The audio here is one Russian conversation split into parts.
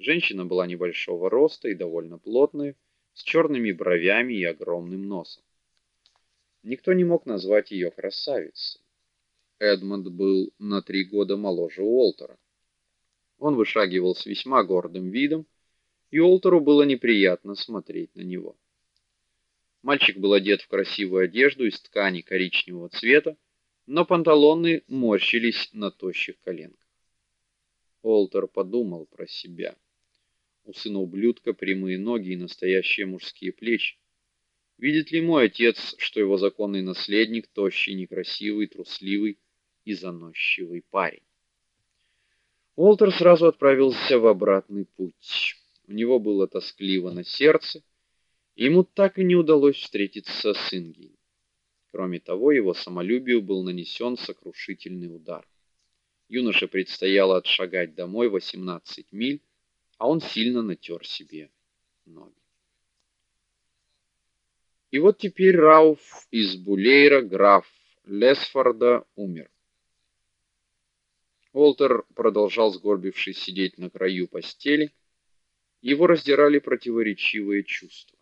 Женщина была небольшого роста и довольно плотная, с черными бровями и огромным носом. Никто не мог назвать ее красавицей. Эдмонд был на три года моложе Уолтера. Он вышагивал с весьма гордым видом, и Уолтеру было неприятно смотреть на него. Мальчик был одет в красивую одежду из ткани коричневого цвета, но панталоны морщились на тощих коленках. Уолтер подумал про себя. У сына ублюдка прямые ноги и настоящие мужские плечи. Видит ли мой отец, что его законный наследник тощий, некрасивый, трусливый, и заносчивый парень. Уолтер сразу отправился в обратный путь. У него было тоскливо на сердце, и ему так и не удалось встретиться с Ингой. Кроме того, его самолюбию был нанесен сокрушительный удар. Юноше предстояло отшагать домой 18 миль, а он сильно натер себе ноги. И вот теперь Рауф из Булейра, граф Лесфорда, умер. Уолтер продолжал сгорбившись сидеть на краю постели. Его раздирали противоречивые чувства.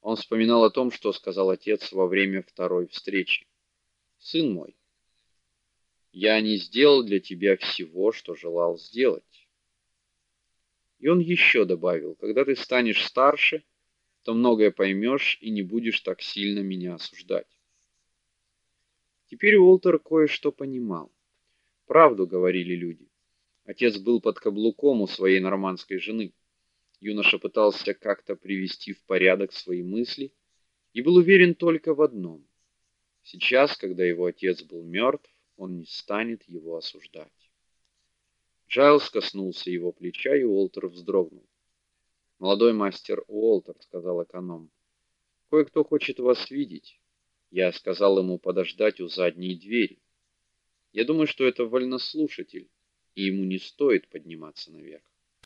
Он вспоминал о том, что сказал отец во время второй встречи. Сын мой, я не сделал для тебя всего, что желал сделать. И он еще добавил: когда ты станешь старше, то многое поймешь и не будешь так сильно меня осуждать. Теперь Уолтер кое-что понимал. Правду говорили люди. Отец был под каблуком у своей нормандской жены. Юноша пытался как-то привести в порядок свои мысли и был уверен только в одном: сейчас, когда его отец был мертв, он не станет его осуждать. Джайлс коснулся его плеча, и Уолтер вздрогнул. "Молодой мастер Уолтер", сказал эконом. "Кое-кто хочет вас видеть". Я сказал ему подождать у задней двери. Я думаю, что это вольнослушатель, и ему не стоит подниматься наверх.